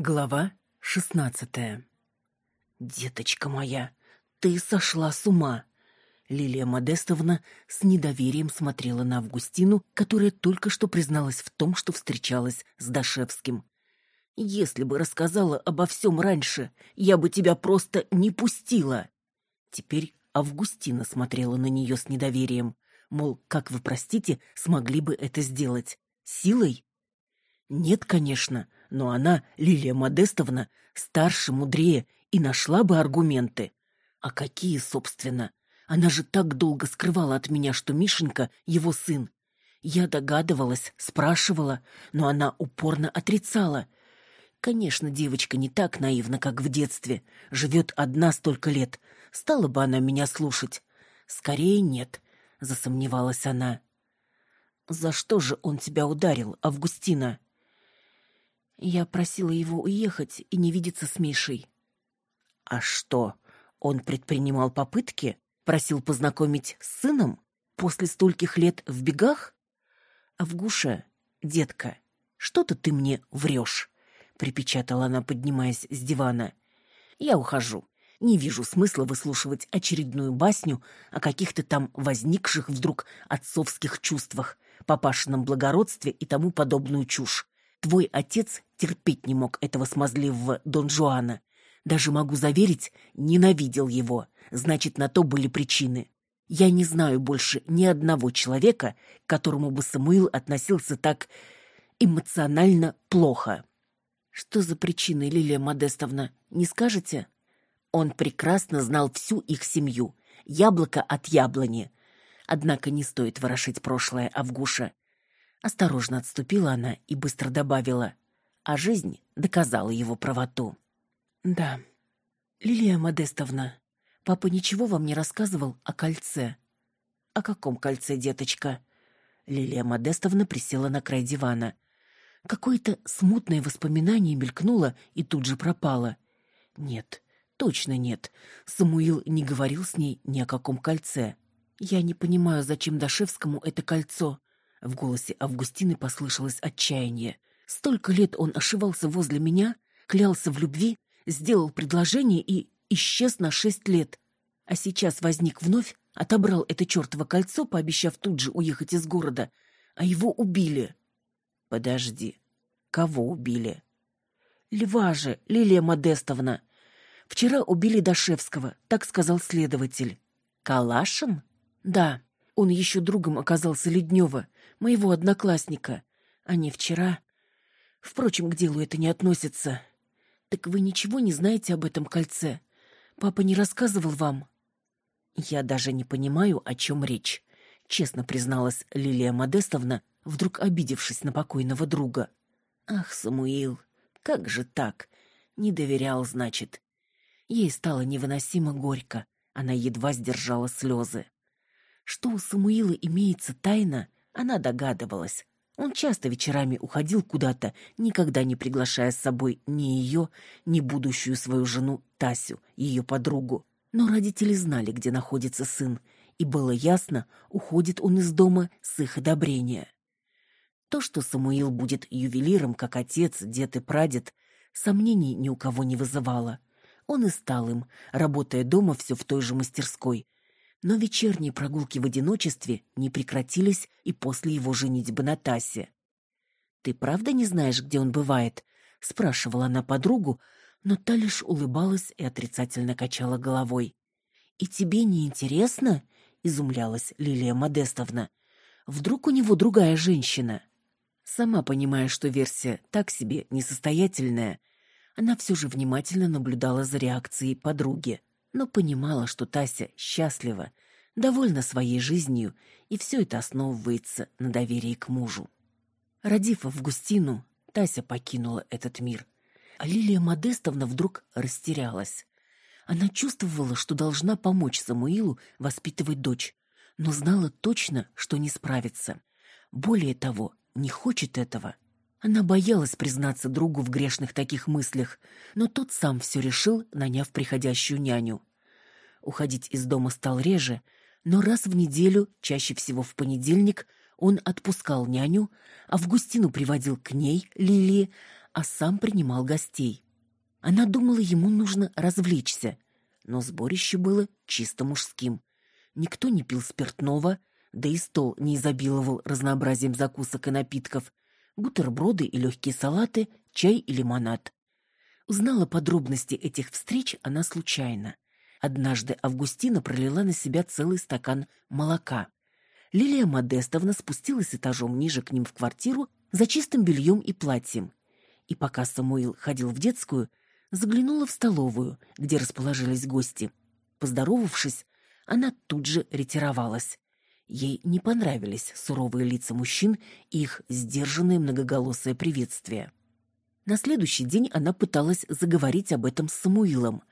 Глава шестнадцатая. «Деточка моя, ты сошла с ума!» Лилия Модестовна с недоверием смотрела на Августину, которая только что призналась в том, что встречалась с Дашевским. «Если бы рассказала обо всем раньше, я бы тебя просто не пустила!» Теперь Августина смотрела на нее с недоверием, мол, как вы, простите, смогли бы это сделать? Силой? Нет, конечно, но она, Лилия Модестовна, старше, мудрее и нашла бы аргументы. А какие, собственно? Она же так долго скрывала от меня, что Мишенька — его сын. Я догадывалась, спрашивала, но она упорно отрицала. Конечно, девочка не так наивна, как в детстве. Живет одна столько лет. Стала бы она меня слушать? Скорее нет, — засомневалась она. «За что же он тебя ударил, Августина?» Я просила его уехать и не видеться с Мишей. А что, он предпринимал попытки? Просил познакомить с сыном? После стольких лет в бегах? Авгуша, детка, что-то ты мне врешь, припечатала она, поднимаясь с дивана. Я ухожу. Не вижу смысла выслушивать очередную басню о каких-то там возникших вдруг отцовских чувствах, папашином благородстве и тому подобную чушь. Твой отец терпеть не мог этого смазливого Дон Жуана. Даже могу заверить, ненавидел его. Значит, на то были причины. Я не знаю больше ни одного человека, к которому бы Самуил относился так эмоционально плохо. Что за причины, Лилия Модестовна, не скажете? Он прекрасно знал всю их семью, яблоко от яблони. Однако не стоит ворошить прошлое Авгуша. Осторожно отступила она и быстро добавила. А жизнь доказала его правоту. «Да. Лилия Модестовна, папа ничего вам не рассказывал о кольце?» «О каком кольце, деточка?» Лилия Модестовна присела на край дивана. Какое-то смутное воспоминание мелькнуло и тут же пропало. «Нет, точно нет. Самуил не говорил с ней ни о каком кольце. Я не понимаю, зачем Дашевскому это кольцо. В голосе Августины послышалось отчаяние. Столько лет он ошивался возле меня, клялся в любви, сделал предложение и исчез на шесть лет. А сейчас возник вновь, отобрал это чертово кольцо, пообещав тут же уехать из города, а его убили. Подожди, кого убили? Льва же, Лилия Модестовна. Вчера убили Дашевского, так сказал следователь. Калашин? Да. Он еще другом оказался Леднева, моего одноклассника, а не вчера. Впрочем, к делу это не относится. Так вы ничего не знаете об этом кольце? Папа не рассказывал вам? Я даже не понимаю, о чем речь, честно призналась Лилия Модестовна, вдруг обидевшись на покойного друга. Ах, Самуил, как же так? Не доверял, значит. Ей стало невыносимо горько. Она едва сдержала слезы. Что у Самуила имеется тайна, она догадывалась. Он часто вечерами уходил куда-то, никогда не приглашая с собой ни ее, ни будущую свою жену Тасю, ее подругу. Но родители знали, где находится сын, и было ясно, уходит он из дома с их одобрения. То, что Самуил будет ювелиром, как отец, дед и прадед, сомнений ни у кого не вызывало. Он и стал им, работая дома все в той же мастерской – но вечерние прогулки в одиночестве не прекратились и после его женитьбы на Тасе. «Ты правда не знаешь, где он бывает?» — спрашивала она подругу, но та лишь улыбалась и отрицательно качала головой. «И тебе не интересно?» — изумлялась Лилия Модестовна. «Вдруг у него другая женщина?» Сама понимая, что версия так себе несостоятельная, она все же внимательно наблюдала за реакцией подруги но понимала, что Тася счастлива, довольна своей жизнью, и все это основывается на доверии к мужу. Родив Августину, Тася покинула этот мир, а Лилия Модестовна вдруг растерялась. Она чувствовала, что должна помочь Самуилу воспитывать дочь, но знала точно, что не справится. Более того, не хочет этого. Она боялась признаться другу в грешных таких мыслях, но тот сам все решил, наняв приходящую няню. Уходить из дома стал реже, но раз в неделю, чаще всего в понедельник, он отпускал няню, Августину приводил к ней, Лилии, а сам принимал гостей. Она думала, ему нужно развлечься, но сборище было чисто мужским. Никто не пил спиртного, да и стол не изобиловал разнообразием закусок и напитков, бутерброды и легкие салаты, чай и лимонад. Узнала подробности этих встреч она случайно. Однажды Августина пролила на себя целый стакан молока. Лилия Модестовна спустилась этажом ниже к ним в квартиру за чистым бельем и платьем. И пока Самуил ходил в детскую, заглянула в столовую, где расположились гости. Поздоровавшись, она тут же ретировалась. Ей не понравились суровые лица мужчин и их сдержанное многоголосое приветствие. На следующий день она пыталась заговорить об этом с Самуилом,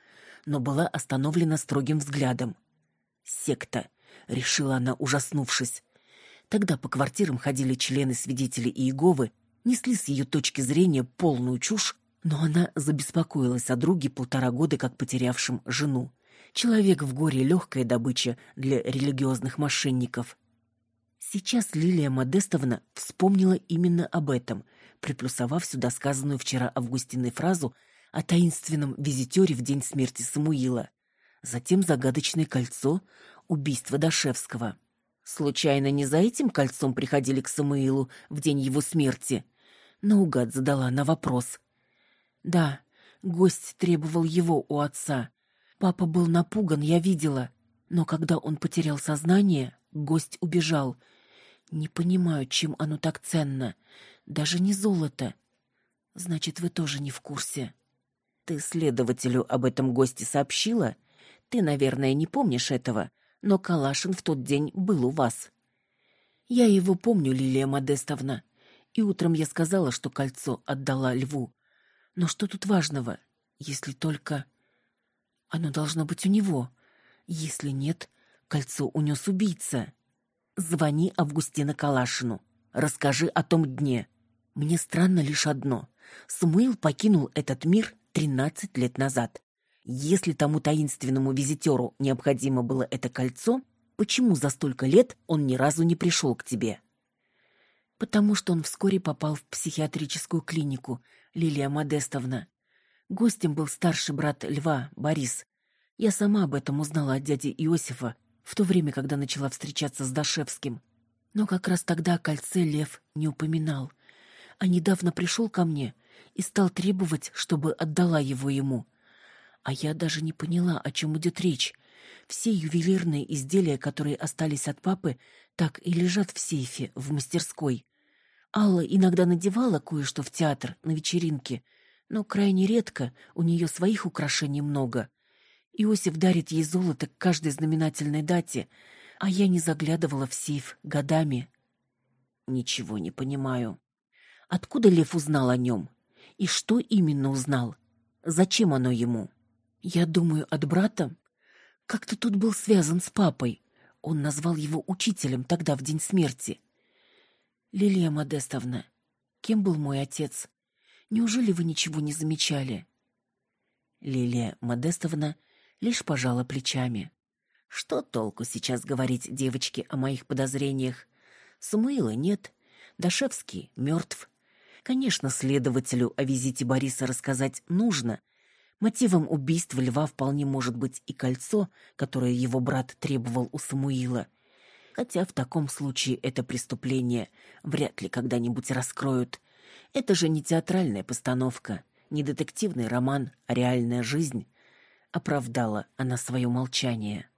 но была остановлена строгим взглядом. «Секта», — решила она, ужаснувшись. Тогда по квартирам ходили члены-свидетели Иеговы, несли с ее точки зрения полную чушь, но она забеспокоилась о друге полтора года как потерявшем жену. Человек в горе — легкая добыча для религиозных мошенников. Сейчас Лилия Модестовна вспомнила именно об этом, приплюсовав сюда сказанную вчера Августиной фразу о таинственном визитере в день смерти Самуила. Затем загадочное кольцо, убийство Дашевского. Случайно не за этим кольцом приходили к Самуилу в день его смерти? Наугад задала на вопрос. Да, гость требовал его у отца. Папа был напуган, я видела. Но когда он потерял сознание, гость убежал. Не понимаю, чем оно так ценно. Даже не золото. Значит, вы тоже не в курсе. Ты следователю об этом госте сообщила? Ты, наверное, не помнишь этого, но Калашин в тот день был у вас. Я его помню, Лилия Модестовна. И утром я сказала, что кольцо отдала льву. Но что тут важного, если только... Оно должно быть у него. Если нет, кольцо унес убийца. Звони Августина Калашину. Расскажи о том дне. Мне странно лишь одно. Самуил покинул этот мир тринадцать лет назад. Если тому таинственному визитеру необходимо было это кольцо, почему за столько лет он ни разу не пришел к тебе? Потому что он вскоре попал в психиатрическую клинику, Лилия Модестовна. Гостем был старший брат Льва, Борис. Я сама об этом узнала от дяди Иосифа в то время, когда начала встречаться с Дашевским. Но как раз тогда о кольце Лев не упоминал. А недавно пришел ко мне и стал требовать, чтобы отдала его ему. А я даже не поняла, о чем идет речь. Все ювелирные изделия, которые остались от папы, так и лежат в сейфе в мастерской. Алла иногда надевала кое-что в театр на вечеринке — но крайне редко у нее своих украшений много. Иосиф дарит ей золото к каждой знаменательной дате, а я не заглядывала в сейф годами. Ничего не понимаю. Откуда Лев узнал о нем? И что именно узнал? Зачем оно ему? Я думаю, от брата. Как-то тут был связан с папой. Он назвал его учителем тогда, в день смерти. Лилия Модестовна, кем был мой отец? Неужели вы ничего не замечали? Лилия Модестовна лишь пожала плечами. Что толку сейчас говорить девочке о моих подозрениях? Самуила нет, Дашевский мертв. Конечно, следователю о визите Бориса рассказать нужно. Мотивом убийства Льва вполне может быть и кольцо, которое его брат требовал у Самуила. Хотя в таком случае это преступление вряд ли когда-нибудь раскроют. Это же не театральная постановка, не детективный роман, а реальная жизнь. Оправдала она свое молчание.